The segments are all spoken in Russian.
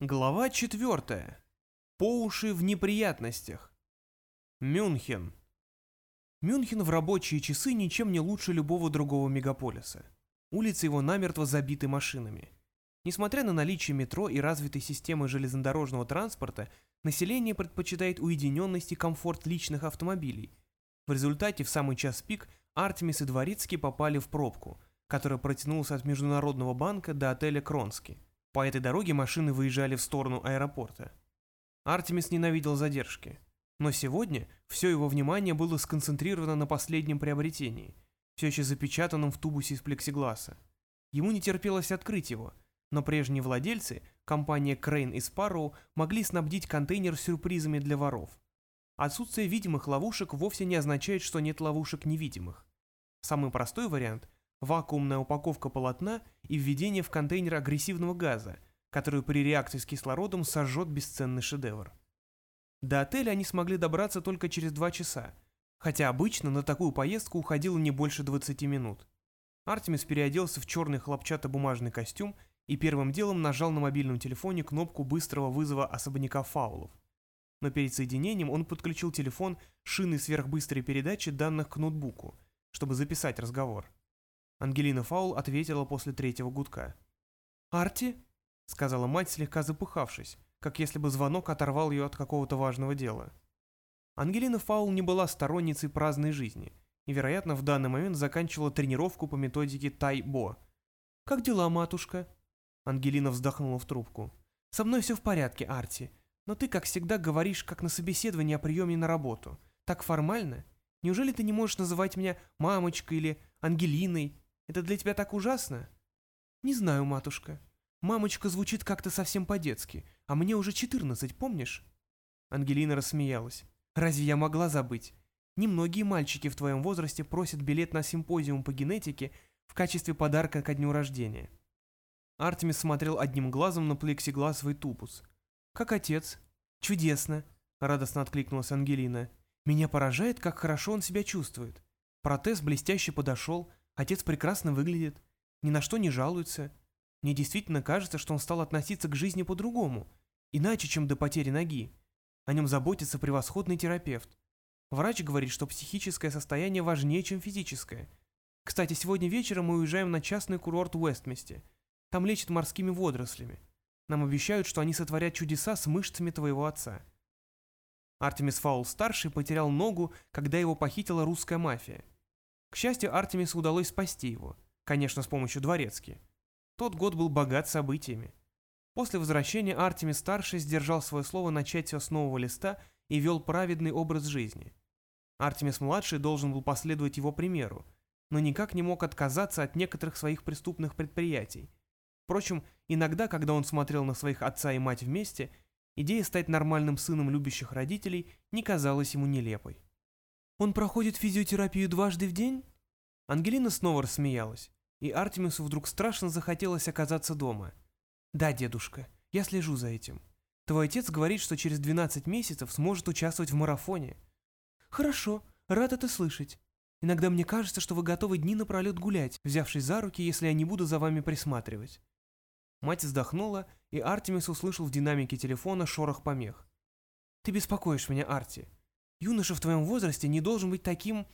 Глава четвертая. По уши в неприятностях. Мюнхен. Мюнхен в рабочие часы ничем не лучше любого другого мегаполиса. Улицы его намертво забиты машинами. Несмотря на наличие метро и развитой системы железнодорожного транспорта, население предпочитает уединенность и комфорт личных автомобилей. В результате в самый час пик Артемис и Дворецкий попали в пробку, которая протянулась от Международного банка до отеля Кронский. По этой дороге машины выезжали в сторону аэропорта. Артемис ненавидел задержки. Но сегодня все его внимание было сконцентрировано на последнем приобретении, все еще запечатанном в тубусе из плексигласа. Ему не терпелось открыть его, но прежние владельцы, компания Crane и Sparrow, могли снабдить контейнер сюрпризами для воров. Отсутствие видимых ловушек вовсе не означает, что нет ловушек невидимых. Самый простой вариант вакуумная упаковка полотна и введение в контейнер агрессивного газа, который при реакции с кислородом сожжет бесценный шедевр. До отеля они смогли добраться только через два часа, хотя обычно на такую поездку уходило не больше 20 минут. Артемис переоделся в черный хлопчатобумажный костюм и первым делом нажал на мобильном телефоне кнопку быстрого вызова особняка фаулов. Но перед соединением он подключил телефон шины сверхбыстрой передачи данных к ноутбуку, чтобы записать разговор. Ангелина Фаул ответила после третьего гудка. «Арти?» — сказала мать, слегка запыхавшись, как если бы звонок оторвал ее от какого-то важного дела. Ангелина Фаул не была сторонницей праздной жизни и, вероятно, в данный момент заканчивала тренировку по методике Тай-Бо. «Как дела, матушка?» Ангелина вздохнула в трубку. «Со мной все в порядке, Арти, но ты, как всегда, говоришь, как на собеседовании о приеме на работу. Так формально. Неужели ты не можешь называть меня мамочкой или Ангелиной это для тебя так ужасно?» «Не знаю, матушка. Мамочка звучит как-то совсем по-детски, а мне уже четырнадцать, помнишь?» Ангелина рассмеялась. «Разве я могла забыть? Немногие мальчики в твоем возрасте просят билет на симпозиум по генетике в качестве подарка ко дню рождения». Артемис смотрел одним глазом на плексигласовый тубус. «Как отец?» «Чудесно!» — радостно откликнулась Ангелина. «Меня поражает, как хорошо он себя чувствует. Протез блестяще подошел, Отец прекрасно выглядит, ни на что не жалуется. Мне действительно кажется, что он стал относиться к жизни по-другому, иначе, чем до потери ноги. О нем заботится превосходный терапевт. Врач говорит, что психическое состояние важнее, чем физическое. Кстати, сегодня вечером мы уезжаем на частный курорт в Уэстместе. Там лечат морскими водорослями. Нам обещают, что они сотворят чудеса с мышцами твоего отца. Артемис Фаул-старший потерял ногу, когда его похитила русская мафия. К счастью, Артемису удалось спасти его, конечно, с помощью дворецки. Тот год был богат событиями. После возвращения Артемис-старший сдержал свое слово начать все с нового листа и вел праведный образ жизни. Артемис-младший должен был последовать его примеру, но никак не мог отказаться от некоторых своих преступных предприятий. Впрочем, иногда, когда он смотрел на своих отца и мать вместе, идея стать нормальным сыном любящих родителей не казалась ему нелепой. Он проходит физиотерапию дважды в день?» Ангелина снова рассмеялась, и Артемису вдруг страшно захотелось оказаться дома. «Да, дедушка, я слежу за этим. Твой отец говорит, что через 12 месяцев сможет участвовать в марафоне». «Хорошо, рад это слышать. Иногда мне кажется, что вы готовы дни напролет гулять, взявшись за руки, если я не буду за вами присматривать». Мать вздохнула, и Артемис услышал в динамике телефона шорох помех. «Ты беспокоишь меня, Арти. Юноша в твоем возрасте не должен быть таким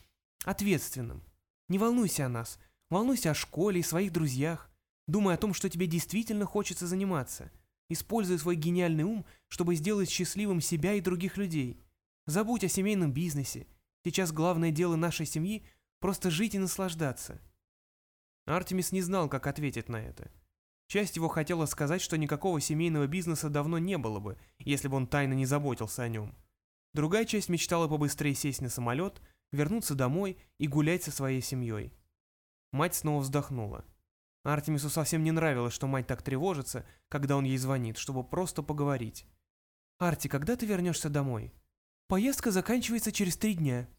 ответственным. Не волнуйся о нас, волнуйся о школе и своих друзьях. Думай о том, что тебе действительно хочется заниматься. Используй свой гениальный ум, чтобы сделать счастливым себя и других людей. Забудь о семейном бизнесе. Сейчас главное дело нашей семьи – просто жить и наслаждаться. Артемис не знал, как ответить на это. Часть его хотела сказать, что никакого семейного бизнеса давно не было бы, если бы он тайно не заботился о нем. Другая часть мечтала побыстрее сесть на самолет, вернуться домой и гулять со своей семьей. Мать снова вздохнула. Артемису совсем не нравилось, что мать так тревожится, когда он ей звонит, чтобы просто поговорить. «Арти, когда ты вернешься домой?» «Поездка заканчивается через три дня».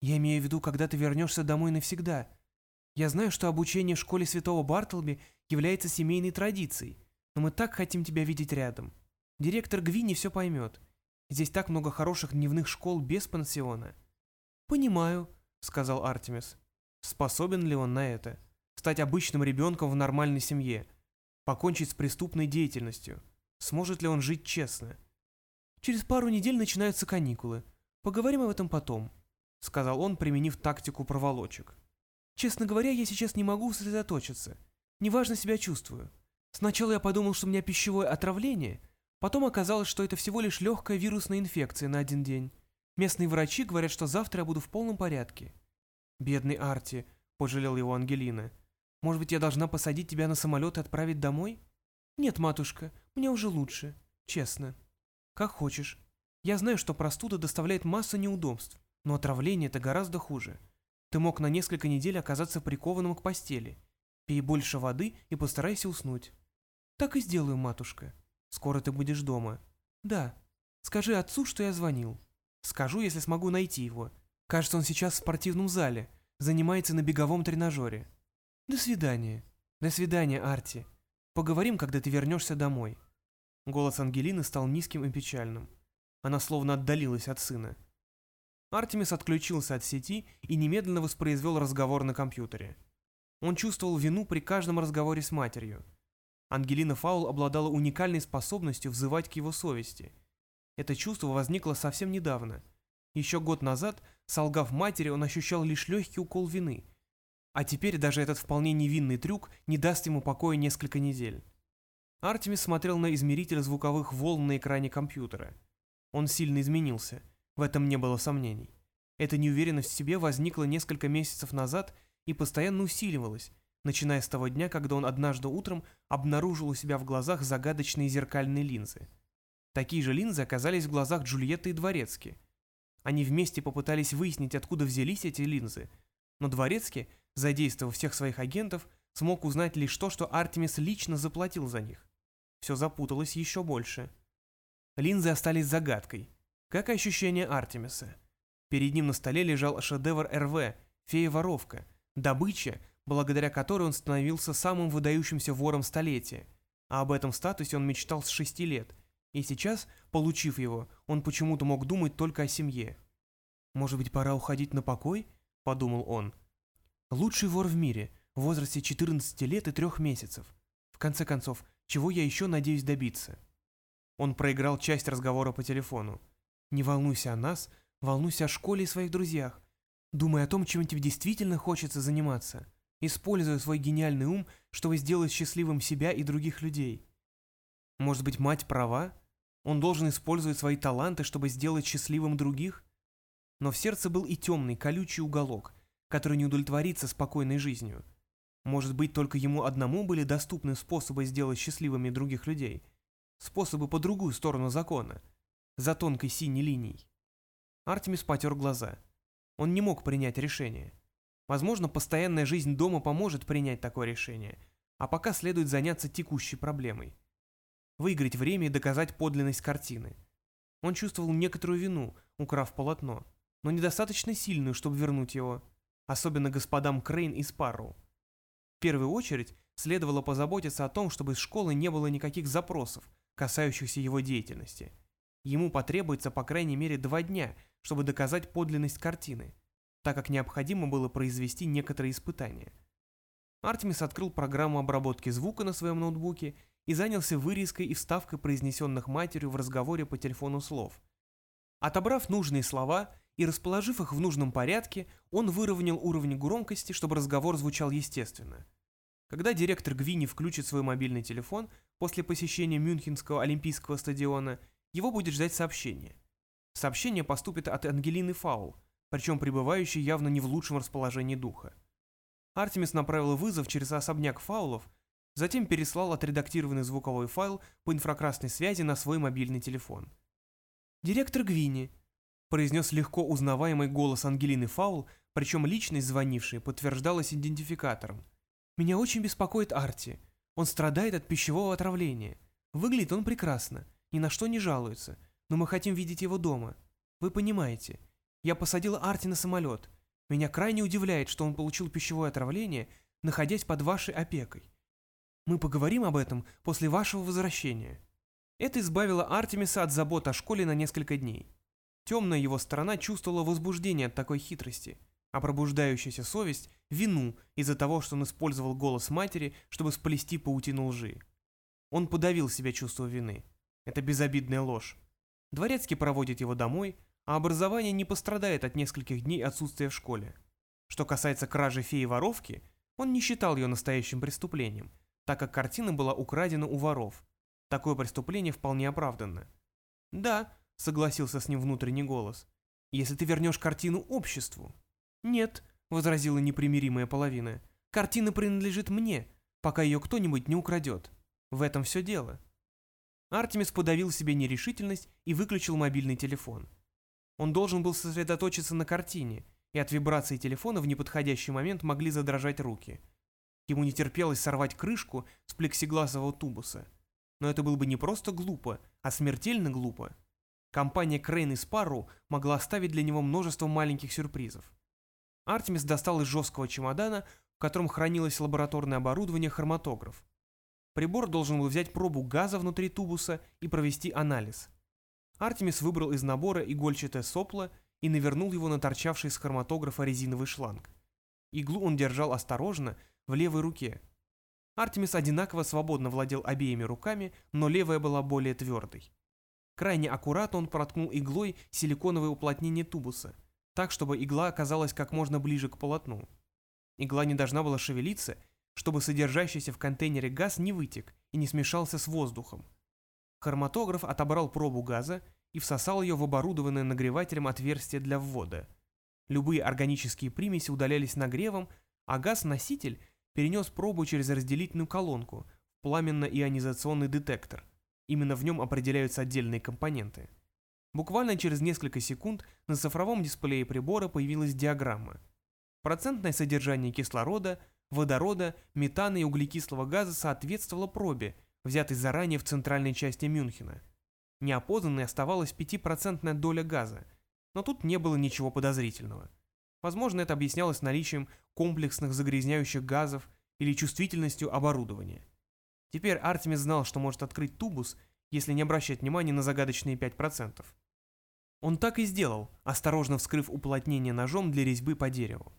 «Я имею в виду, когда ты вернешься домой навсегда. Я знаю, что обучение в школе Святого Бартлби является семейной традицией, но мы так хотим тебя видеть рядом. Директор Гвинни все поймет. Здесь так много хороших дневных школ без пансиона». «Понимаю», — сказал Артемис. «Способен ли он на это? Стать обычным ребенком в нормальной семье? Покончить с преступной деятельностью? Сможет ли он жить честно? Через пару недель начинаются каникулы. Поговорим об этом потом, сказал он, применив тактику проволочек. Честно говоря, я сейчас не могу сосредоточиться. Неважно себя чувствую. Сначала я подумал, что у меня пищевое отравление, потом оказалось, что это всего лишь легкая вирусная инфекция на один день. Местные врачи говорят, что завтра я буду в полном порядке. Бедный Арти, пожалел его Ангелина. Может быть, я должна посадить тебя на самолет и отправить домой? Нет, матушка, мне уже лучше. Честно. Как хочешь. Я знаю, что простуда доставляет массу неудобств, но отравление это гораздо хуже. Ты мог на несколько недель оказаться прикованным к постели. Пей больше воды и постарайся уснуть. Так и сделаю, матушка. Скоро ты будешь дома. Да. Скажи отцу, что я звонил. Скажу, если смогу найти его. Кажется, он сейчас в спортивном зале. Занимается на беговом тренажере. До свидания. До свидания, Арти. Поговорим, когда ты вернешься домой. Голос Ангелины стал низким и печальным. Она словно отдалилась от сына. Артемис отключился от сети и немедленно воспроизвел разговор на компьютере. Он чувствовал вину при каждом разговоре с матерью. Ангелина Фаул обладала уникальной способностью взывать к его совести. Это чувство возникло совсем недавно. Еще год назад, солгав матери, он ощущал лишь легкий укол вины. А теперь даже этот вполне невинный трюк не даст ему покоя несколько недель. Артемис смотрел на измеритель звуковых волн на экране компьютера. Он сильно изменился – в этом не было сомнений. Эта неуверенность в себе возникла несколько месяцев назад и постоянно усиливалась, начиная с того дня, когда он однажды утром обнаружил у себя в глазах загадочные зеркальные линзы. Такие же линзы оказались в глазах Джульетты и Дворецки. Они вместе попытались выяснить, откуда взялись эти линзы, но Дворецкий, задействовав всех своих агентов, смог узнать лишь то, что Артемис лично заплатил за них. Все запуталось еще больше. Линзы остались загадкой, как ощущение Артемиса. Перед ним на столе лежал шедевр РВ «Фея-воровка», добыча, благодаря которой он становился самым выдающимся вором столетия. А об этом статусе он мечтал с шести лет. И сейчас, получив его, он почему-то мог думать только о семье. «Может быть, пора уходить на покой?» – подумал он. «Лучший вор в мире, в возрасте 14 лет и трех месяцев. В конце концов, чего я еще надеюсь добиться?» Он проиграл часть разговора по телефону. Не волнуйся о нас, волнуйся о школе и своих друзьях. Думай о том, чем тебе действительно хочется заниматься. Используя свой гениальный ум, чтобы сделать счастливым себя и других людей. Может быть, мать права? Он должен использовать свои таланты, чтобы сделать счастливым других? Но в сердце был и темный, колючий уголок, который не удовлетворится спокойной жизнью. Может быть, только ему одному были доступны способы сделать счастливыми других людей? Способы по другую сторону закона – за тонкой синей линией. Артемис потер глаза. Он не мог принять решение. Возможно, постоянная жизнь дома поможет принять такое решение, а пока следует заняться текущей проблемой. Выиграть время и доказать подлинность картины. Он чувствовал некоторую вину, украв полотно, но недостаточно сильную, чтобы вернуть его, особенно господам Крейн и Спарроу. В первую очередь следовало позаботиться о том, чтобы из школы не было никаких запросов, касающихся его деятельности – Ему потребуется по крайней мере два дня, чтобы доказать подлинность картины, так как необходимо было произвести некоторые испытания. Артемис открыл программу обработки звука на своем ноутбуке и занялся вырезкой и вставкой произнесенных матерью в разговоре по телефону слов. Отобрав нужные слова и расположив их в нужном порядке, он выровнял уровень громкости, чтобы разговор звучал естественно. Когда директор Гвини включит свой мобильный телефон после посещения Мюнхенского олимпийского стадиона – его будет ждать сообщение. Сообщение поступит от Ангелины Фаул, причем пребывающей явно не в лучшем расположении духа. Артемис направил вызов через особняк Фаулов, затем переслал отредактированный звуковой файл по инфракрасной связи на свой мобильный телефон. «Директор Гвини», — произнес легко узнаваемый голос Ангелины Фаул, причем личность звонившей подтверждалась идентификатором. «Меня очень беспокоит Арти. Он страдает от пищевого отравления. Выглядит он прекрасно ни на что не жалуется, но мы хотим видеть его дома. Вы понимаете. Я посадила Арти на самолет. Меня крайне удивляет, что он получил пищевое отравление, находясь под вашей опекой. Мы поговорим об этом после вашего возвращения». Это избавило Артемиса от забот о школе на несколько дней. Темная его сторона чувствовала возбуждение от такой хитрости, а пробуждающаяся совесть – вину из-за того, что он использовал голос матери, чтобы сплести паутину лжи. Он подавил себе чувство вины. Это безобидная ложь. Дворецкий проводит его домой, а образование не пострадает от нескольких дней отсутствия в школе. Что касается кражи феи-воровки, он не считал ее настоящим преступлением, так как картина была украдена у воров. Такое преступление вполне оправданно. «Да», — согласился с ним внутренний голос, — «если ты вернешь картину обществу». «Нет», — возразила непримиримая половина, — «картина принадлежит мне, пока ее кто-нибудь не украдет. В этом все дело». Артемис подавил себе нерешительность и выключил мобильный телефон. Он должен был сосредоточиться на картине, и от вибрации телефона в неподходящий момент могли задрожать руки. Ему не терпелось сорвать крышку с плексигласового тубуса. Но это было бы не просто глупо, а смертельно глупо. Компания Крейн и Спарроу могла оставить для него множество маленьких сюрпризов. Артемис достал из жесткого чемодана, в котором хранилось лабораторное оборудование, хроматограф. Прибор должен был взять пробу газа внутри тубуса и провести анализ. Артемис выбрал из набора игольчатое сопло и навернул его на торчавший из хроматографа резиновый шланг. Иглу он держал осторожно, в левой руке. Артемис одинаково свободно владел обеими руками, но левая была более твердой. Крайне аккуратно он проткнул иглой силиконовое уплотнение тубуса, так, чтобы игла оказалась как можно ближе к полотну. Игла не должна была шевелиться, чтобы содержащийся в контейнере газ не вытек и не смешался с воздухом. Хроматограф отобрал пробу газа и всосал ее в оборудованное нагревателем отверстие для ввода. Любые органические примеси удалялись нагревом, а газ-носитель перенес пробу через разделительную колонку в пламенно-ионизационный детектор. Именно в нем определяются отдельные компоненты. Буквально через несколько секунд на цифровом дисплее прибора появилась диаграмма. Процентное содержание кислорода, водорода, метана и углекислого газа соответствовало пробе, взятой заранее в центральной части Мюнхена – Неопознанной оставалась 5% доля газа, но тут не было ничего подозрительного. Возможно, это объяснялось наличием комплексных загрязняющих газов или чувствительностью оборудования. Теперь Артемис знал, что может открыть тубус, если не обращать внимания на загадочные 5%. Он так и сделал, осторожно вскрыв уплотнение ножом для резьбы по дереву.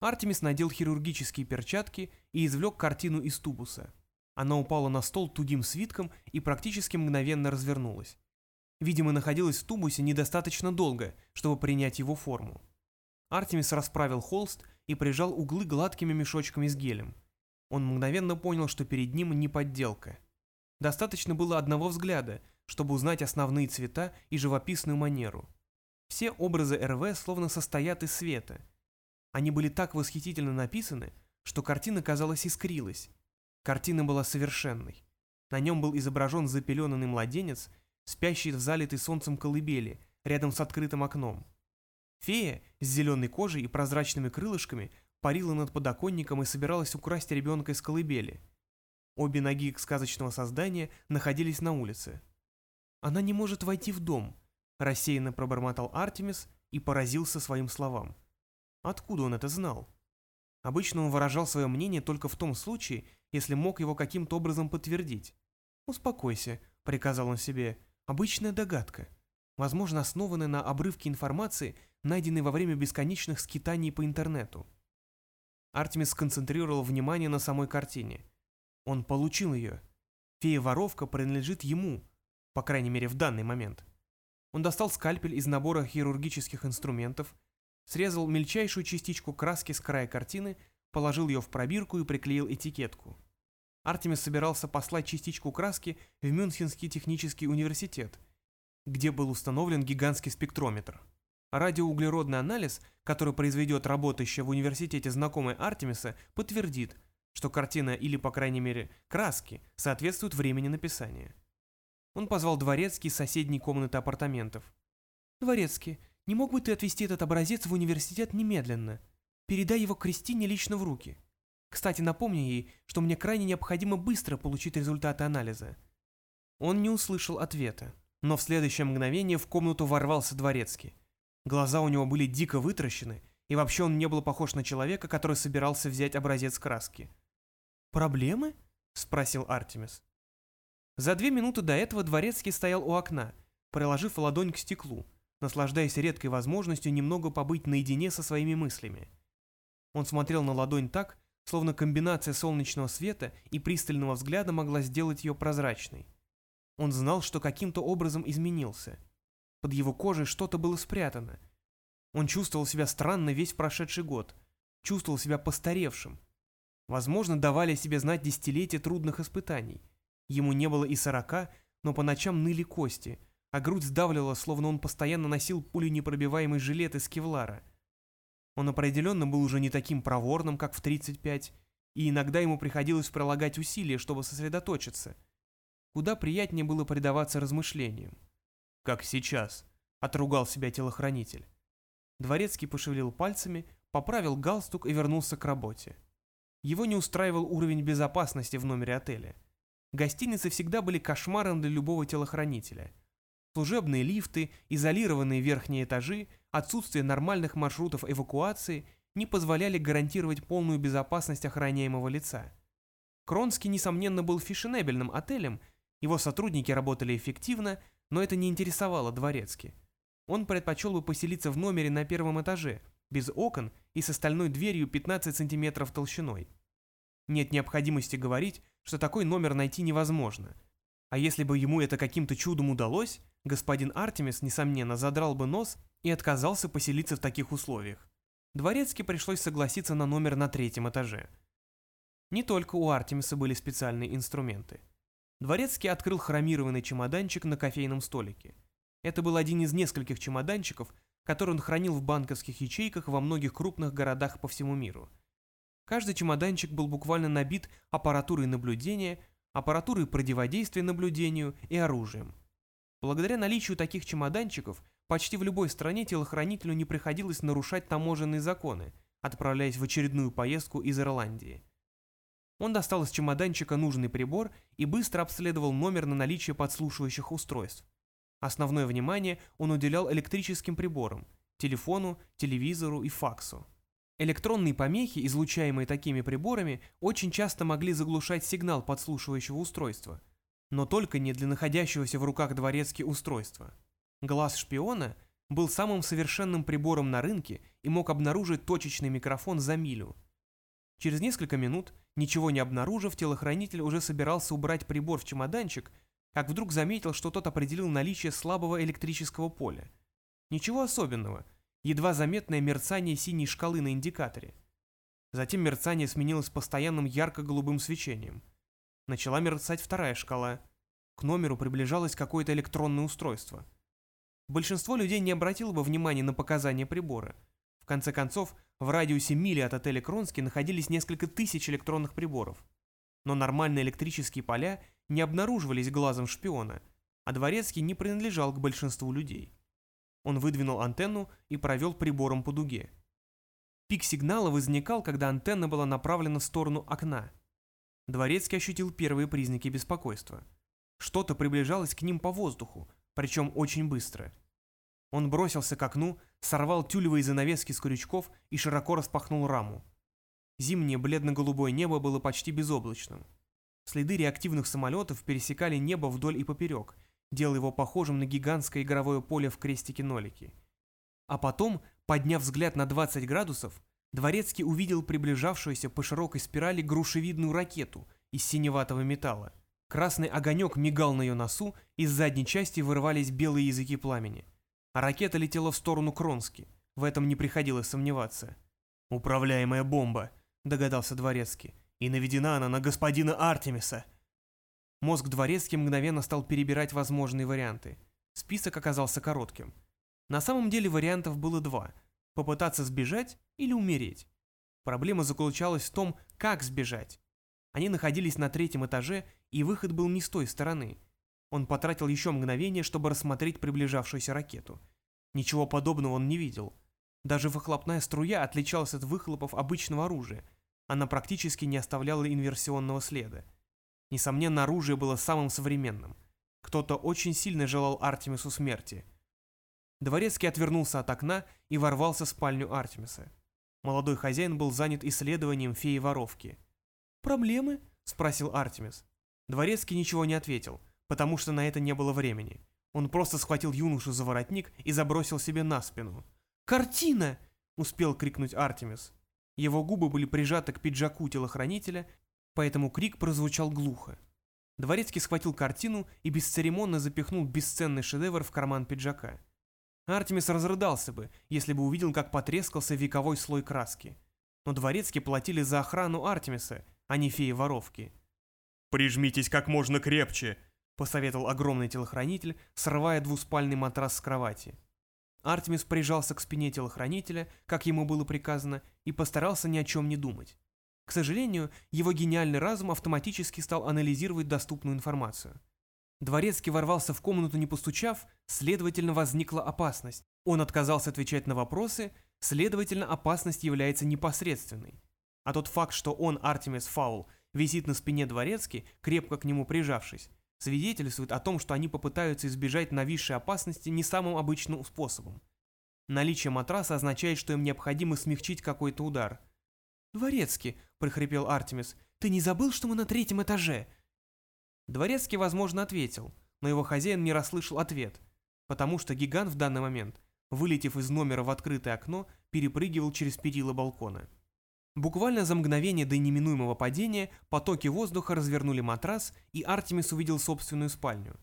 Артемис надел хирургические перчатки и извлек картину из тубуса – она упала на стол тугим свитком и практически мгновенно развернулась. Видимо, находилась в тубусе недостаточно долго, чтобы принять его форму. Артемис расправил холст и прижал углы гладкими мешочками с гелем. Он мгновенно понял, что перед ним не подделка. Достаточно было одного взгляда, чтобы узнать основные цвета и живописную манеру. Все образы РВ словно состоят из света. Они были так восхитительно написаны, что картина, казалось, искрилась, Картина была совершенной. На нем был изображен запеленанный младенец, спящий в залитой солнцем колыбели, рядом с открытым окном. Фея с зеленой кожей и прозрачными крылышками парила над подоконником и собиралась украсть ребенка из колыбели. Обе ноги сказочного создания находились на улице. «Она не может войти в дом», – рассеянно пробормотал Артемис и поразился своим словам. Откуда он это знал? Обычно он выражал свое мнение только в том случае, если мог его каким-то образом подтвердить. «Успокойся», — приказал он себе, — «обычная догадка, возможно, основанная на обрывке информации, найденной во время бесконечных скитаний по интернету». Артемис сконцентрировал внимание на самой картине. Он получил ее. Фея-воровка принадлежит ему, по крайней мере в данный момент. Он достал скальпель из набора хирургических инструментов, срезал мельчайшую частичку краски с края картины, положил ее в пробирку и приклеил этикетку. Артемис собирался послать частичку краски в Мюнхенский технический университет, где был установлен гигантский спектрометр. Радиоуглеродный анализ, который произведет работающая в университете знакомая Артемиса, подтвердит, что картина или, по крайней мере, краски соответствуют времени написания. Он позвал Дворецкий из соседней комнаты апартаментов. «Дворецкий, не мог бы ты отвезти этот образец в университет немедленно? Передай его Кристине лично в руки». Кстати, напомни ей, что мне крайне необходимо быстро получить результаты анализа. Он не услышал ответа, но в следующее мгновение в комнату ворвался дворецкий. Глаза у него были дико вытращены, и вообще он не был похож на человека, который собирался взять образец краски. «Проблемы?» – спросил Артемис. За две минуты до этого дворецкий стоял у окна, приложив ладонь к стеклу, наслаждаясь редкой возможностью немного побыть наедине со своими мыслями. Он смотрел на ладонь так, словно комбинация солнечного света и пристального взгляда могла сделать ее прозрачной. Он знал, что каким-то образом изменился. Под его кожей что-то было спрятано. Он чувствовал себя странно весь прошедший год, чувствовал себя постаревшим. Возможно, давали себе знать десятилетия трудных испытаний. Ему не было и сорока, но по ночам ныли кости, а грудь сдавливала, словно он постоянно носил пуленепробиваемый жилет из кевлара. Он определенно был уже не таким проворным, как в 35, и иногда ему приходилось прилагать усилия, чтобы сосредоточиться. Куда приятнее было предаваться размышлениям. «Как сейчас», — отругал себя телохранитель. Дворецкий пошевелил пальцами, поправил галстук и вернулся к работе. Его не устраивал уровень безопасности в номере отеля. Гостиницы всегда были кошмаром для любого телохранителя. Служебные лифты, изолированные верхние этажи, отсутствие нормальных маршрутов эвакуации не позволяли гарантировать полную безопасность охраняемого лица. Кронский, несомненно, был фешенебельным отелем, его сотрудники работали эффективно, но это не интересовало Дворецки. Он предпочел бы поселиться в номере на первом этаже, без окон и с остальной дверью 15 сантиметров толщиной. Нет необходимости говорить, что такой номер найти невозможно. А если бы ему это каким-то чудом удалось, господин Артемис, несомненно, задрал бы нос и отказался поселиться в таких условиях. Дворецке пришлось согласиться на номер на третьем этаже. Не только у Артемиса были специальные инструменты. Дворецкий открыл хромированный чемоданчик на кофейном столике. Это был один из нескольких чемоданчиков, который он хранил в банковских ячейках во многих крупных городах по всему миру. Каждый чемоданчик был буквально набит аппаратурой наблюдения, аппаратурой противодействия наблюдению и оружием. Благодаря наличию таких чемоданчиков, почти в любой стране телохранителю не приходилось нарушать таможенные законы, отправляясь в очередную поездку из Ирландии. Он достал из чемоданчика нужный прибор и быстро обследовал номер на наличие подслушивающих устройств. Основное внимание он уделял электрическим приборам – телефону, телевизору и факсу. Электронные помехи, излучаемые такими приборами, очень часто могли заглушать сигнал подслушивающего устройства, но только не для находящегося в руках дворецки устройства. Глаз шпиона был самым совершенным прибором на рынке и мог обнаружить точечный микрофон за милю. Через несколько минут, ничего не обнаружив, телохранитель уже собирался убрать прибор в чемоданчик – как вдруг заметил, что тот определил наличие слабого электрического поля. Ничего особенного, едва заметное мерцание синей шкалы на индикаторе. Затем мерцание сменилось постоянным ярко-голубым свечением. Начала мерцать вторая шкала. К номеру приближалось какое-то электронное устройство. Большинство людей не обратило бы внимания на показания прибора. В конце концов, в радиусе мили от отеля Кронски находились несколько тысяч электронных приборов. Но нормальные электрические поля не обнаруживались глазом шпиона, а Дворецкий не принадлежал к большинству людей. Он выдвинул антенну и провел прибором по дуге. Пик сигнала возникал, когда антенна была направлена в сторону окна. Дворецкий ощутил первые признаки беспокойства. Что-то приближалось к ним по воздуху, причем очень быстро. Он бросился к окну, сорвал тюлевые занавески с крючков и широко распахнул раму. Зимнее бледно-голубое небо было почти безоблачным. Следы реактивных самолетов пересекали небо вдоль и поперек, делая его похожим на гигантское игровое поле в крестике-нолике. А потом, подняв взгляд на 20 градусов, Дворецкий увидел приближавшуюся по широкой спирали грушевидную ракету из синеватого металла. Красный огонек мигал на ее носу, из задней части вырывались белые языки пламени. А ракета летела в сторону Кронски. В этом не приходилось сомневаться. «Управляемая бомба», — догадался Дворецкий и наведена она на господина Артемиса. Мозг дворецкий мгновенно стал перебирать возможные варианты. Список оказался коротким. На самом деле вариантов было два – попытаться сбежать или умереть. Проблема заключалась в том, как сбежать. Они находились на третьем этаже, и выход был не с той стороны. Он потратил еще мгновение, чтобы рассмотреть приближавшуюся ракету. Ничего подобного он не видел. Даже выхлопная струя отличалась от выхлопов обычного оружия, она практически не оставляла инверсионного следа. Несомненно, оружие было самым современным. Кто-то очень сильно желал Артемису смерти. Дворецкий отвернулся от окна и ворвался в спальню Артемиса. Молодой хозяин был занят исследованием феи-воровки. «Проблемы?» – спросил Артемис. Дворецкий ничего не ответил, потому что на это не было времени. Он просто схватил юношу за воротник и забросил себе на спину. «Картина!» – успел крикнуть Артемис. Его губы были прижаты к пиджаку телохранителя, поэтому крик прозвучал глухо. Дворецкий схватил картину и бесцеремонно запихнул бесценный шедевр в карман пиджака. Артемис разрыдался бы, если бы увидел, как потрескался вековой слой краски. Но дворецкие платили за охрану Артемиса, а не феи-воровки. «Прижмитесь как можно крепче», — посоветовал огромный телохранитель, срывая двуспальный матрас с кровати. Артемис прижался к спине телохранителя, как ему было приказано, и постарался ни о чем не думать. К сожалению, его гениальный разум автоматически стал анализировать доступную информацию. Дворецкий ворвался в комнату не постучав, следовательно, возникла опасность. Он отказался отвечать на вопросы, следовательно, опасность является непосредственной. А тот факт, что он, Артемис Фаул, висит на спине Дворецки, крепко к нему прижавшись, свидетельствует о том, что они попытаются избежать нависшей опасности не самым обычным способом. Наличие матраса означает, что им необходимо смягчить какой-то удар. «Дворецкий», — прохрипел Артемис, — «ты не забыл, что мы на третьем этаже?» Дворецкий, возможно, ответил, но его хозяин не расслышал ответ, потому что гигант в данный момент, вылетев из номера в открытое окно, перепрыгивал через перила балкона. Буквально за мгновение до неминуемого падения потоки воздуха развернули матрас, и Артемис увидел собственную спальню.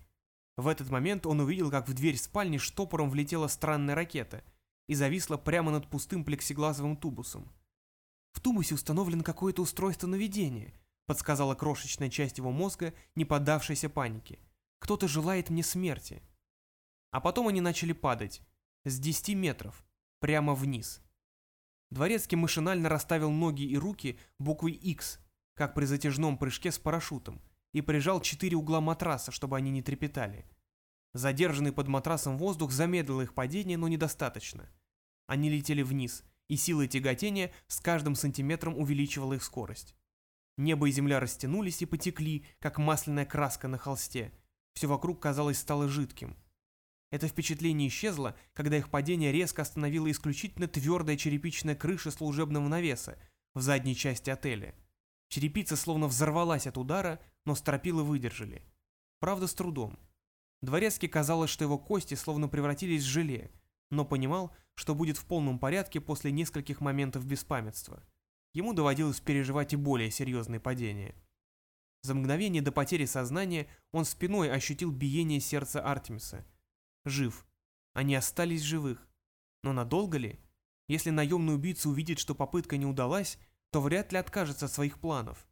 В этот момент он увидел, как в дверь спальни штопором влетела странная ракета и зависла прямо над пустым плексиглазовым тубусом. «В тубусе установлено какое-то устройство наведения», подсказала крошечная часть его мозга, не поддавшейся панике. «Кто-то желает мне смерти». А потом они начали падать. С 10 метров. Прямо вниз. Дворецкий машинально расставил ноги и руки буквой X, как при затяжном прыжке с парашютом, и прижал четыре угла матраса, чтобы они не трепетали. Задержанный под матрасом воздух замедлил их падение, но недостаточно. Они летели вниз, и сила тяготения с каждым сантиметром увеличивала их скорость. Небо и земля растянулись и потекли, как масляная краска на холсте. Все вокруг, казалось, стало жидким. Это впечатление исчезло, когда их падение резко остановила исключительно твердая черепичная крыша служебного навеса в задней части отеля. Черепица словно взорвалась от удара, но стропила выдержали. Правда, с трудом. Дворецкий казалось, что его кости словно превратились в желе, но понимал, что будет в полном порядке после нескольких моментов беспамятства. Ему доводилось переживать и более серьезные падения. За мгновение до потери сознания он спиной ощутил биение сердца Артемиса – жив. Они остались живых. Но надолго ли? Если наемный убийца увидит, что попытка не удалась, то вряд ли откажется от своих планов.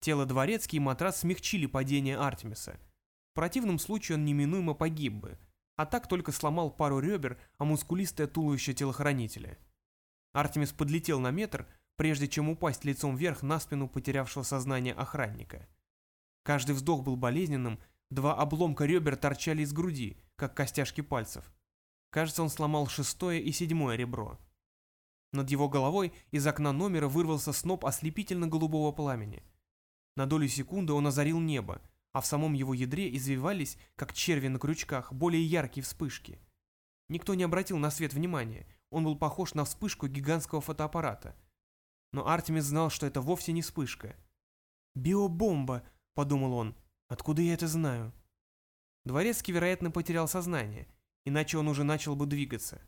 Тело Дворецкий и матрас смягчили падение Артемиса. В противном случае он неминуемо погиб бы, а так только сломал пару ребер, а мускулистое туловище телохранителя. Артемис подлетел на метр, прежде чем упасть лицом вверх на спину потерявшего сознание охранника. Каждый вздох был болезненным, два обломка ребер торчали из груди, как костяшки пальцев. Кажется, он сломал шестое и седьмое ребро. Над его головой из окна номера вырвался сноп ослепительно-голубого пламени. На долю секунды он озарил небо, а в самом его ядре извивались, как черви на крючках, более яркие вспышки. Никто не обратил на свет внимания, он был похож на вспышку гигантского фотоаппарата. Но Артемис знал, что это вовсе не вспышка. «Биобомба», — подумал он, — «откуда я это знаю?» Дворецкий, вероятно, потерял сознание, иначе он уже начал бы двигаться.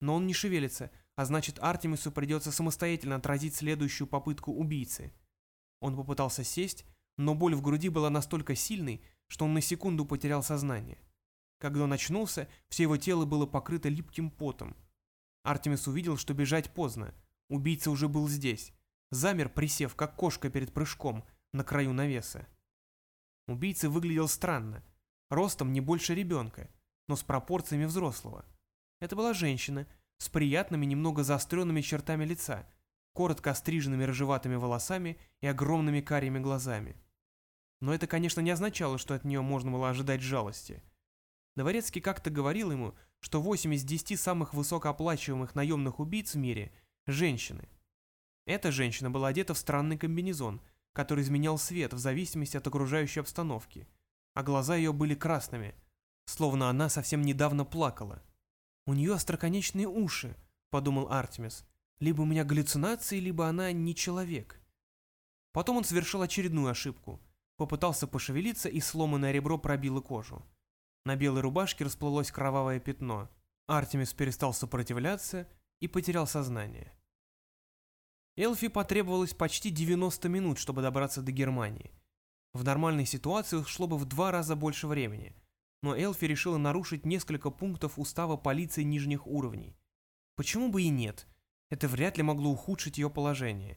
Но он не шевелится, а значит Артемису придется самостоятельно отразить следующую попытку убийцы. Он попытался сесть, но боль в груди была настолько сильной, что он на секунду потерял сознание. Когда он очнулся, все его тело было покрыто липким потом. Артемис увидел, что бежать поздно. Убийца уже был здесь. Замер, присев, как кошка перед прыжком, на краю навеса. Убийца выглядел странно, ростом не больше ребенка, но с пропорциями взрослого. Это была женщина с приятными, немного заостренными чертами лица, коротко остриженными рыжеватыми волосами и огромными карими глазами. Но это, конечно, не означало, что от нее можно было ожидать жалости. Дворецкий как-то говорил ему, что 8 из 10 самых высокооплачиваемых наемных убийц в мире – женщины. Эта женщина была одета в странный комбинезон, который изменял свет в зависимости от окружающей обстановки – а глаза ее были красными, словно она совсем недавно плакала. «У нее остроконечные уши», — подумал Артемис. «Либо у меня галлюцинации, либо она не человек». Потом он совершил очередную ошибку. Попытался пошевелиться, и сломанное ребро пробило кожу. На белой рубашке расплылось кровавое пятно. Артемис перестал сопротивляться и потерял сознание. Элфи потребовалось почти 90 минут, чтобы добраться до Германии. В нормальной ситуации шло бы в два раза больше времени, но Элфи решила нарушить несколько пунктов устава полиции нижних уровней. Почему бы и нет? Это вряд ли могло ухудшить ее положение.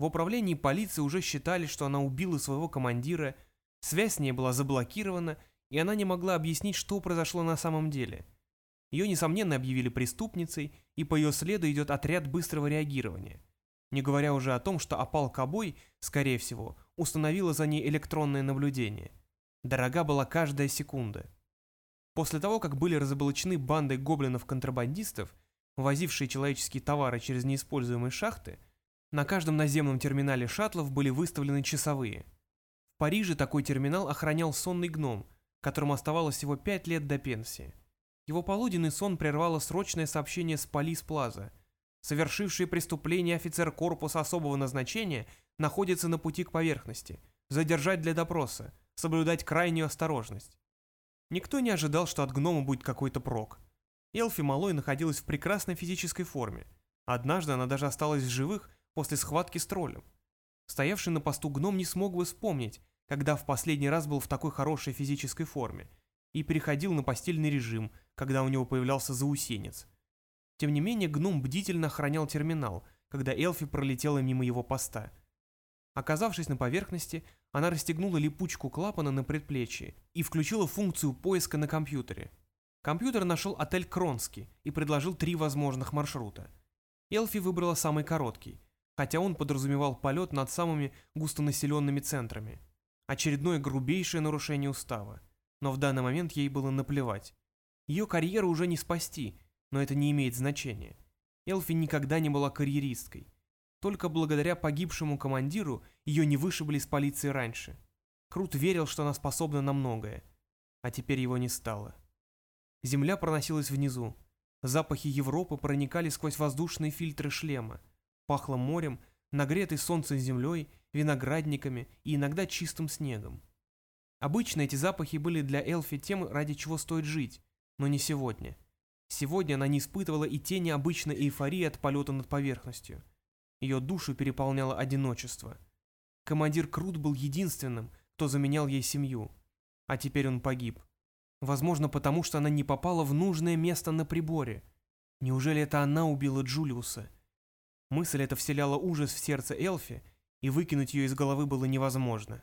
В управлении полиции уже считали, что она убила своего командира, связь с ней была заблокирована, и она не могла объяснить, что произошло на самом деле. Ее, несомненно, объявили преступницей, и по ее следу идет отряд быстрого реагирования. Не говоря уже о том, что опал Кобой, скорее всего, установила за ней электронное наблюдение. Дорога была каждая секунда. После того, как были разоблачены банды гоблинов-контрабандистов, возившие человеческие товары через неиспользуемые шахты, на каждом наземном терминале шаттлов были выставлены часовые. В Париже такой терминал охранял сонный гном, которому оставалось всего пять лет до пенсии. Его полуденный сон прервало срочное сообщение с Полис Плаза. Совершивший преступление офицер корпуса особого назначения находится на пути к поверхности. Задержать для допроса. Соблюдать крайнюю осторожность. Никто не ожидал, что от гнома будет какой-то прок. Элфи Малой находилась в прекрасной физической форме. Однажды она даже осталась в живых после схватки с троллем. Стоявший на посту гном не смог бы вспомнить, когда в последний раз был в такой хорошей физической форме, и переходил на постельный режим, когда у него появлялся заусенец. Тем не менее, гном бдительно охранял терминал, когда Элфи пролетела мимо его поста. Оказавшись на поверхности, она расстегнула липучку клапана на предплечье и включила функцию поиска на компьютере. Компьютер нашел отель Кронский и предложил три возможных маршрута. Элфи выбрала самый короткий, хотя он подразумевал полет над самыми густонаселенными центрами. Очередное грубейшее нарушение устава. Но в данный момент ей было наплевать. Ее карьеру уже не спасти, но это не имеет значения. Элфи никогда не была карьеристкой. Только благодаря погибшему командиру ее не вышибли из полиции раньше. Крут верил, что она способна на многое. А теперь его не стало. Земля проносилась внизу. Запахи Европы проникали сквозь воздушные фильтры шлема. Пахло морем, нагретой солнцем землей, виноградниками и иногда чистым снегом. Обычно эти запахи были для Элфи тем, ради чего стоит жить, но не сегодня. Сегодня она не испытывала и тени обычной эйфории от полета над поверхностью. Ее душу переполняло одиночество. Командир Крут был единственным, кто заменял ей семью. А теперь он погиб. Возможно, потому что она не попала в нужное место на приборе. Неужели это она убила Джулиуса? Мысль эта вселяла ужас в сердце Элфи, и выкинуть ее из головы было невозможно.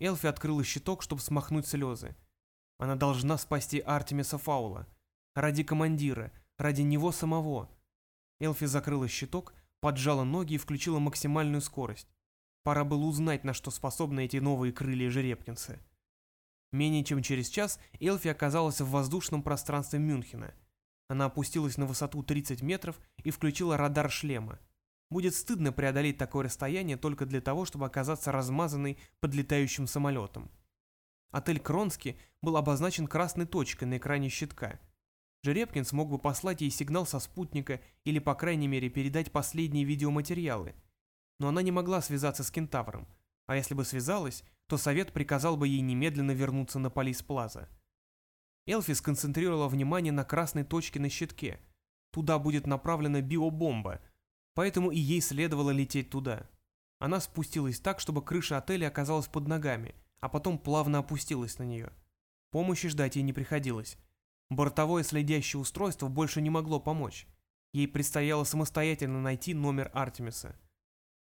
Элфи открыла щиток, чтобы смахнуть слезы. Она должна спасти Артемиса Фаула. Ради командира, ради него самого. Элфи закрыла щиток, поджала ноги и включила максимальную скорость. Пора было узнать, на что способны эти новые крылья жеребкинцы. Менее чем через час Элфи оказалась в воздушном пространстве Мюнхена. Она опустилась на высоту 30 метров и включила радар шлема. Будет стыдно преодолеть такое расстояние только для того, чтобы оказаться размазанной под летающим самолетом. Отель Кронски был обозначен красной точкой на экране щитка – Жеребкин смог бы послать ей сигнал со спутника или, по крайней мере, передать последние видеоматериалы. Но она не могла связаться с кентавром, а если бы связалась, то совет приказал бы ей немедленно вернуться на Полис Плаза. Элфи сконцентрировала внимание на красной точке на щитке. Туда будет направлена биобомба, поэтому и ей следовало лететь туда. Она спустилась так, чтобы крыша отеля оказалась под ногами, а потом плавно опустилась на нее. Помощи ждать ей не приходилось. Бортовое следящее устройство больше не могло помочь. Ей предстояло самостоятельно найти номер Артемиса.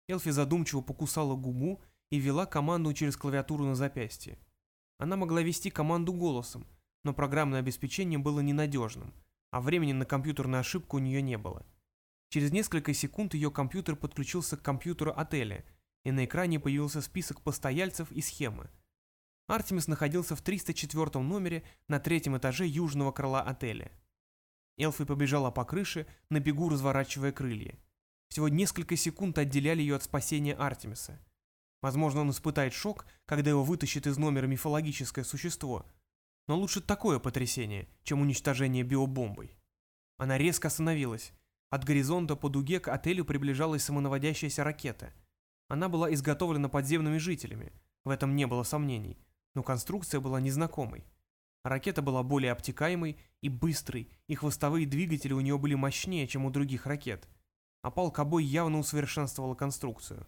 Элфи задумчиво покусала губу и вела команду через клавиатуру на запястье. Она могла вести команду голосом, но программное обеспечение было ненадежным, а времени на компьютерную ошибку у нее не было. Через несколько секунд ее компьютер подключился к компьютеру отеля, и на экране появился список постояльцев и схемы – Артемис находился в 304 номере на третьем этаже южного крыла отеля. Элфи побежала по крыше, на бегу разворачивая крылья. Всего несколько секунд отделяли ее от спасения Артемиса. Возможно, он испытает шок, когда его вытащит из номера мифологическое существо. Но лучше такое потрясение, чем уничтожение биобомбой. Она резко остановилась. От горизонта по дуге к отелю приближалась самонаводящаяся ракета. Она была изготовлена подземными жителями, в этом не было сомнений но конструкция была незнакомой. Ракета была более обтекаемой и быстрой, и хвостовые двигатели у нее были мощнее, чем у других ракет. Опал Кобой явно усовершенствовала конструкцию.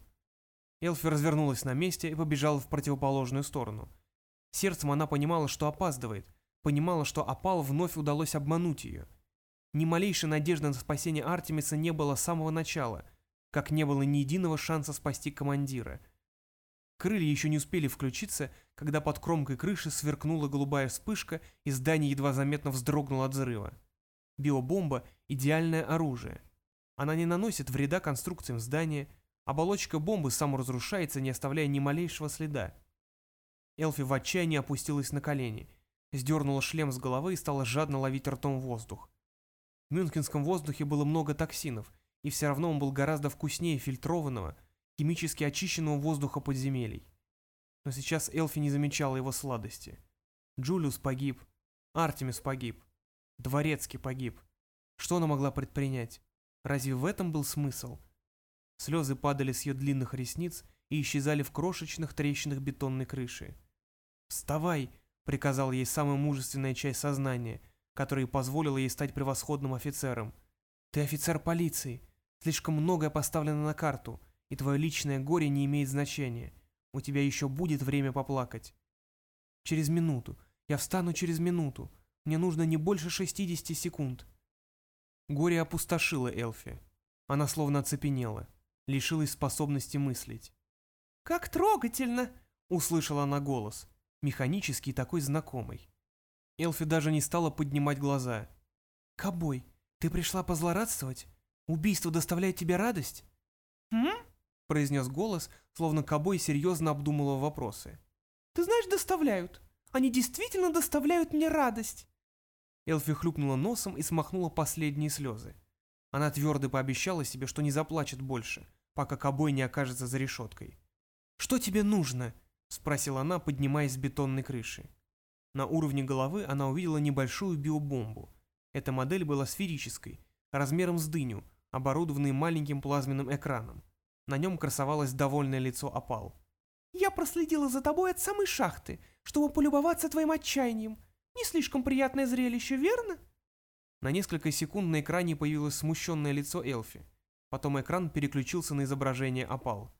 Элфи развернулась на месте и побежала в противоположную сторону. Сердцем она понимала, что опаздывает, понимала, что Опал вновь удалось обмануть ее. Ни малейшей надежды на спасение Артемиса не было с самого начала, как не было ни единого шанса спасти командира. Крылья еще не успели включиться, когда под кромкой крыши сверкнула голубая вспышка, и здание едва заметно вздрогнуло от взрыва. Биобомба — идеальное оружие. Она не наносит вреда конструкциям здания, оболочка бомбы саморазрушается, не оставляя ни малейшего следа. Элфи в отчаянии опустилась на колени, сдернула шлем с головы и стала жадно ловить ртом воздух. В мюнхенском воздухе было много токсинов, и все равно он был гораздо вкуснее фильтрованного, химически очищенного воздуха подземелий. Но сейчас Элфи не замечала его сладости. Джулиус погиб, Артемис погиб, Дворецкий погиб. Что она могла предпринять? Разве в этом был смысл? Слезы падали с ее длинных ресниц и исчезали в крошечных трещинах бетонной крыши. «Вставай!» — приказал ей самая мужественная часть сознания, которая позволила ей стать превосходным офицером. «Ты офицер полиции. Слишком многое поставлено на карту, и твое личное горе не имеет значения. У тебя еще будет время поплакать». «Через минуту. Я встану через минуту. Мне нужно не больше 60 секунд». Горе опустошило Элфи. Она словно оцепенела, лишилась способности мыслить. «Как трогательно!» — услышала она голос механический такой знакомый. Элфи даже не стала поднимать глаза. «Кобой, ты пришла позлорадствовать? Убийство доставляет тебе радость?» «М?» — произнес голос, словно Кобой серьезно обдумывал вопросы. «Ты знаешь, доставляют. Они действительно доставляют мне радость». Элфи хлюпнула носом и смахнула последние слезы. Она твердо пообещала себе, что не заплачет больше, пока Кобой не окажется за решеткой. «Что тебе нужно?» — спросила она, поднимаясь с бетонной крыши. На уровне головы она увидела небольшую биобомбу. Эта модель была сферической, размером с дыню, оборудованной маленьким плазменным экраном. На нем красовалось довольное лицо опал. «Я проследила за тобой от самой шахты, чтобы полюбоваться твоим отчаянием. Не слишком приятное зрелище, верно?» На несколько секунд на экране появилось смущенное лицо Элфи. Потом экран переключился на изображение опал.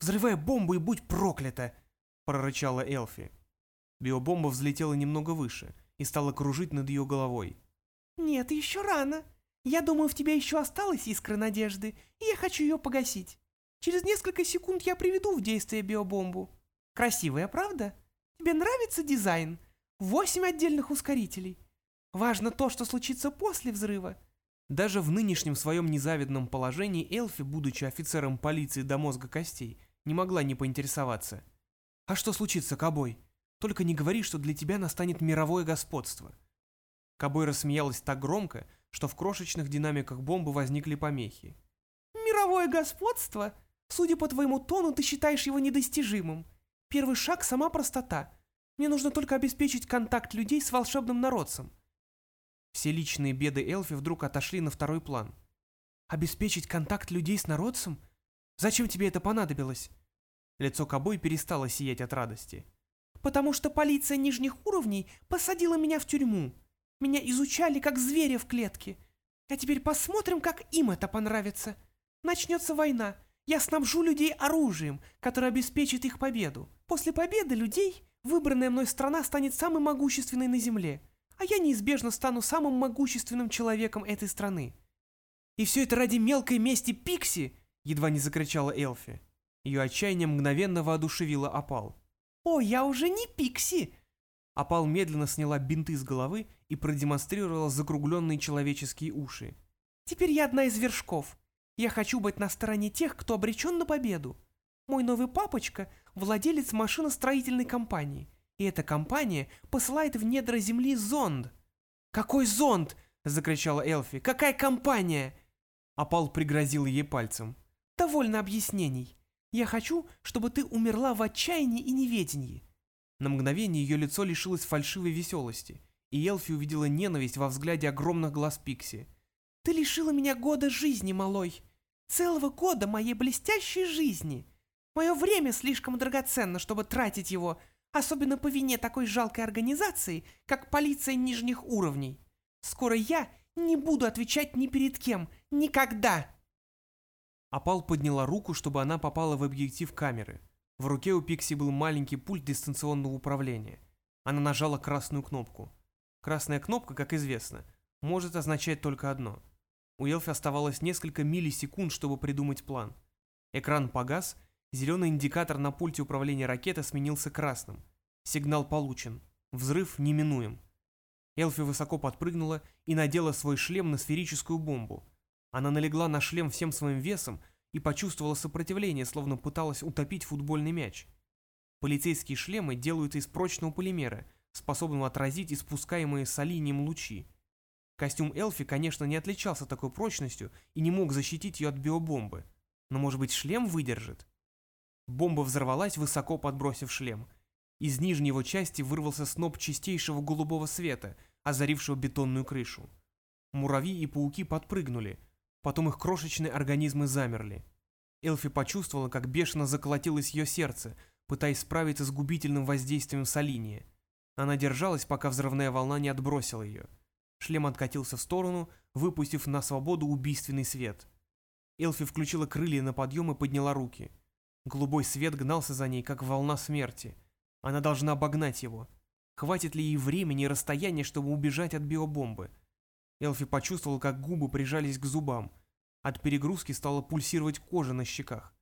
«Взрывай бомбу и будь проклята!» Прорычала Элфи. Биобомба взлетела немного выше и стала кружить над ее головой. «Нет, еще рано. Я думаю, в тебе еще осталась искра надежды, и я хочу ее погасить. Через несколько секунд я приведу в действие биобомбу. Красивая, правда? Тебе нравится дизайн? Восемь отдельных ускорителей. Важно то, что случится после взрыва». Даже в нынешнем своем незавидном положении Элфи, будучи офицером полиции до мозга костей, не могла не поинтересоваться – «А что случится, Кобой? Только не говори, что для тебя настанет мировое господство». Кобой рассмеялась так громко, что в крошечных динамиках бомбы возникли помехи. «Мировое господство? Судя по твоему тону, ты считаешь его недостижимым. Первый шаг — сама простота. Мне нужно только обеспечить контакт людей с волшебным народцем». Все личные беды Элфи вдруг отошли на второй план. «Обеспечить контакт людей с народцем? Зачем тебе это понадобилось?» Лицо Кобой перестало сиять от радости. «Потому что полиция нижних уровней посадила меня в тюрьму. Меня изучали как зверя в клетке. А теперь посмотрим, как им это понравится. Начнется война. Я снабжу людей оружием, которое обеспечит их победу. После победы людей выбранная мной страна станет самой могущественной на Земле, а я неизбежно стану самым могущественным человеком этой страны». «И все это ради мелкой мести Пикси!» — едва не закричала Элфи. Ее отчаяние мгновенно воодушевило опал. «О, я уже не Пикси!» Опал медленно сняла бинты с головы и продемонстрировала закругленные человеческие уши. «Теперь я одна из вершков. Я хочу быть на стороне тех, кто обречен на победу. Мой новый папочка – владелец машиностроительной компании, и эта компания посылает в недра земли зонд». «Какой зонд?» – закричала Элфи. «Какая компания?» Опал пригрозил ей пальцем. «Довольно объяснений. Я хочу, чтобы ты умерла в отчаянии и неведении». На мгновение ее лицо лишилось фальшивой веселости, и Элфи увидела ненависть во взгляде огромных глаз Пикси. «Ты лишила меня года жизни, малой. Целого года моей блестящей жизни. Мое время слишком драгоценно, чтобы тратить его, особенно по вине такой жалкой организации, как полиция нижних уровней. Скоро я не буду отвечать ни перед кем. Никогда!» Апал подняла руку, чтобы она попала в объектив камеры. В руке у Пикси был маленький пульт дистанционного управления. Она нажала красную кнопку. Красная кнопка, как известно, может означать только одно. У Элфи оставалось несколько миллисекунд, чтобы придумать план. Экран погас, зеленый индикатор на пульте управления ракеты сменился красным. Сигнал получен. Взрыв неминуем. Элфи высоко подпрыгнула и надела свой шлем на сферическую бомбу. Она налегла на шлем всем своим весом и почувствовала сопротивление, словно пыталась утопить футбольный мяч. Полицейские шлемы делаются из прочного полимера, способного отразить испускаемые солинием лучи. Костюм Элфи, конечно, не отличался такой прочностью и не мог защитить ее от биобомбы. Но, может быть, шлем выдержит? Бомба взорвалась, высоко подбросив шлем. Из нижней его части вырвался сноп чистейшего голубого света, озарившего бетонную крышу. Муравьи и пауки подпрыгнули, потом их крошечные организмы замерли. Элфи почувствовала, как бешено заколотилось ее сердце, пытаясь справиться с губительным воздействием солиния. Она держалась, пока взрывная волна не отбросила ее. Шлем откатился в сторону, выпустив на свободу убийственный свет. Элфи включила крылья на подъем и подняла руки. Голубой свет гнался за ней, как волна смерти. Она должна обогнать его. Хватит ли ей времени и расстояния, чтобы убежать от биобомбы? Элфи почувствовал, как губы прижались к зубам. От перегрузки стала пульсировать кожа на щеках.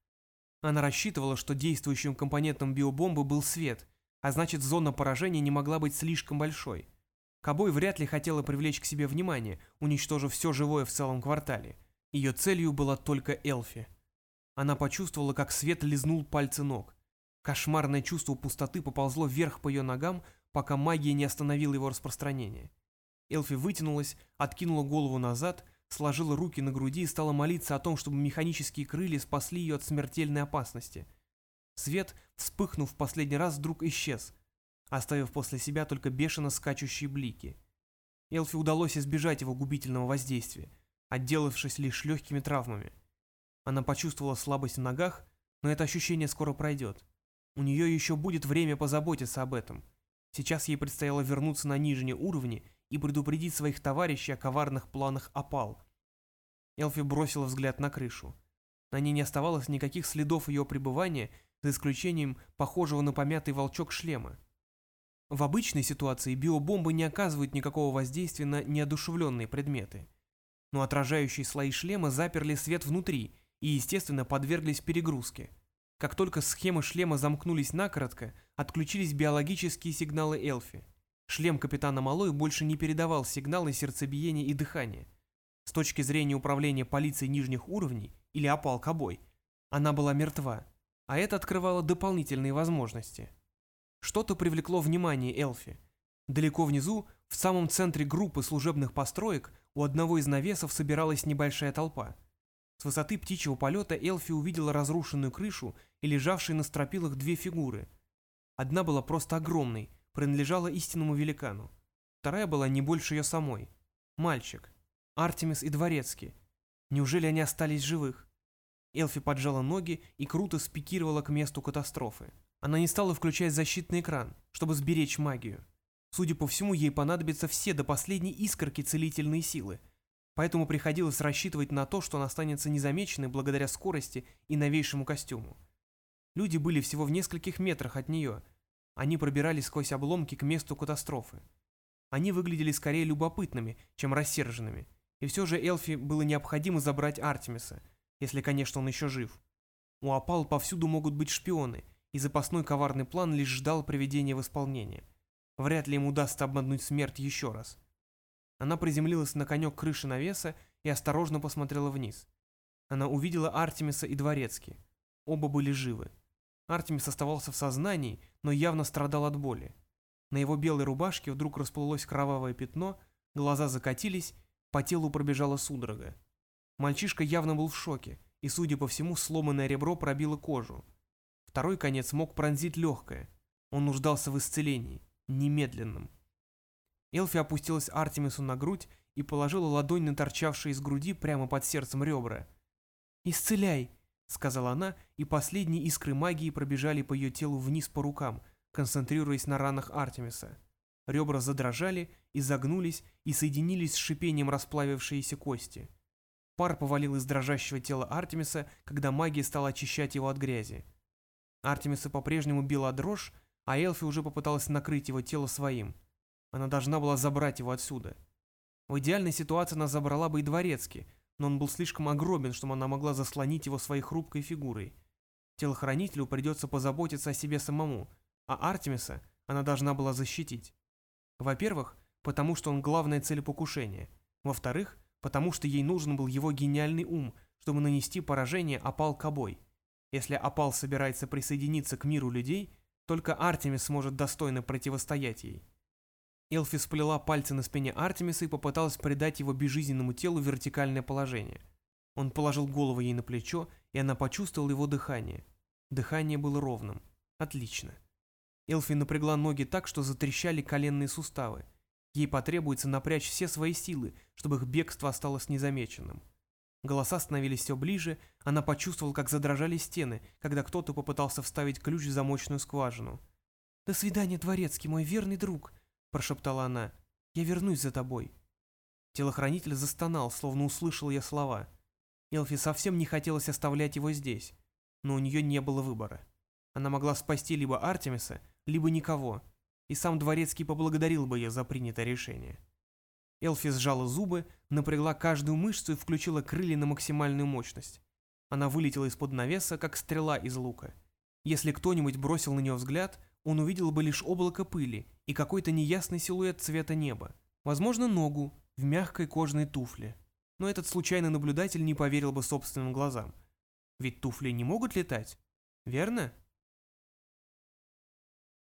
Она рассчитывала, что действующим компонентом биобомбы был свет, а значит зона поражения не могла быть слишком большой. Кобой вряд ли хотела привлечь к себе внимание, уничтожив все живое в целом квартале. Ее целью была только Элфи. Она почувствовала, как свет лизнул пальцы ног. Кошмарное чувство пустоты поползло вверх по ее ногам, пока магия не остановила его распространение. Элфи вытянулась, откинула голову назад, сложила руки на груди и стала молиться о том, чтобы механические крылья спасли ее от смертельной опасности. Свет, вспыхнув в последний раз, вдруг исчез, оставив после себя только бешено скачущие блики. Элфи удалось избежать его губительного воздействия, отделавшись лишь легкими травмами. Она почувствовала слабость в ногах, но это ощущение скоро пройдет. У нее еще будет время позаботиться об этом. Сейчас ей предстояло вернуться на нижние уровни и предупредить своих товарищей о коварных планах опал. Элфи бросила взгляд на крышу. На ней не оставалось никаких следов ее пребывания, за исключением похожего на помятый волчок шлема. В обычной ситуации биобомбы не оказывают никакого воздействия на неодушевленные предметы. Но отражающие слои шлема заперли свет внутри и, естественно, подверглись перегрузке – как только схемы шлема замкнулись накоротко, отключились биологические сигналы Элфи. Шлем капитана Малой больше не передавал сигналы сердцебиения и дыхания. С точки зрения управления полицией нижних уровней, или опал кобой, она была мертва, а это открывало дополнительные возможности. Что-то привлекло внимание Элфи. Далеко внизу, в самом центре группы служебных построек, у одного из навесов собиралась небольшая толпа – с высоты птичьего полета Элфи увидела разрушенную крышу и лежавшие на стропилах две фигуры. Одна была просто огромной, принадлежала истинному великану. Вторая была не больше ее самой. Мальчик. Артемис и Дворецкий. Неужели они остались живых? Элфи поджала ноги и круто спикировала к месту катастрофы. Она не стала включать защитный экран, чтобы сберечь магию. Судя по всему, ей понадобятся все до последней искорки целительные силы – поэтому приходилось рассчитывать на то, что она останется незамеченной благодаря скорости и новейшему костюму. Люди были всего в нескольких метрах от нее. Они пробирались сквозь обломки к месту катастрофы. Они выглядели скорее любопытными, чем рассерженными. И все же Элфи было необходимо забрать Артемиса, если, конечно, он еще жив. У Апал повсюду могут быть шпионы, и запасной коварный план лишь ждал приведения в исполнение. Вряд ли им удастся обмануть смерть еще раз. Она приземлилась на конек крыши навеса и осторожно посмотрела вниз. Она увидела Артемиса и Дворецки. Оба были живы. Артемис оставался в сознании, но явно страдал от боли. На его белой рубашке вдруг расплылось кровавое пятно, глаза закатились, по телу пробежала судорога. Мальчишка явно был в шоке, и, судя по всему, сломанное ребро пробило кожу. Второй конец мог пронзить легкое. Он нуждался в исцелении, немедленном. Элфи опустилась Артемису на грудь и положила ладонь на торчавшие из груди прямо под сердцем ребра. «Исцеляй!» — сказала она, и последние искры магии пробежали по ее телу вниз по рукам, концентрируясь на ранах Артемиса. Ребра задрожали, изогнулись и соединились с шипением расплавившиеся кости. Пар повалил из дрожащего тела Артемиса, когда магия стала очищать его от грязи. Артемиса по-прежнему била дрожь, а Элфи уже попыталась накрыть его тело своим. Она должна была забрать его отсюда. В идеальной ситуации она забрала бы и дворецкий, но он был слишком огромен, чтобы она могла заслонить его своей хрупкой фигурой. Телохранителю придется позаботиться о себе самому, а Артемиса она должна была защитить. Во-первых, потому что он главная цель покушения. Во-вторых, потому что ей нужен был его гениальный ум, чтобы нанести поражение Апал Кобой. Если Апал собирается присоединиться к миру людей, только Артемис сможет достойно противостоять ей. Элфи сплела пальцы на спине Артемиса и попыталась придать его безжизненному телу вертикальное положение. Он положил голову ей на плечо, и она почувствовала его дыхание. Дыхание было ровным. Отлично. Элфи напрягла ноги так, что затрещали коленные суставы. Ей потребуется напрячь все свои силы, чтобы их бегство осталось незамеченным. Голоса становились все ближе, она почувствовала, как задрожали стены, когда кто-то попытался вставить ключ в замочную скважину. «До свидания, Дворецкий, мой верный друг», – прошептала она. «Я вернусь за тобой». Телохранитель застонал, словно услышал я слова. Элфи совсем не хотелось оставлять его здесь, но у нее не было выбора. Она могла спасти либо Артемиса, либо никого, и сам Дворецкий поблагодарил бы ее за принятое решение. Элфи сжала зубы, напрягла каждую мышцу и включила крылья на максимальную мощность. Она вылетела из-под навеса, как стрела из лука. Если кто-нибудь бросил на нее взгляд, он увидел бы лишь облако пыли и какой-то неясный силуэт цвета неба. Возможно, ногу в мягкой кожаной туфле. Но этот случайный наблюдатель не поверил бы собственным глазам. Ведь туфли не могут летать, верно?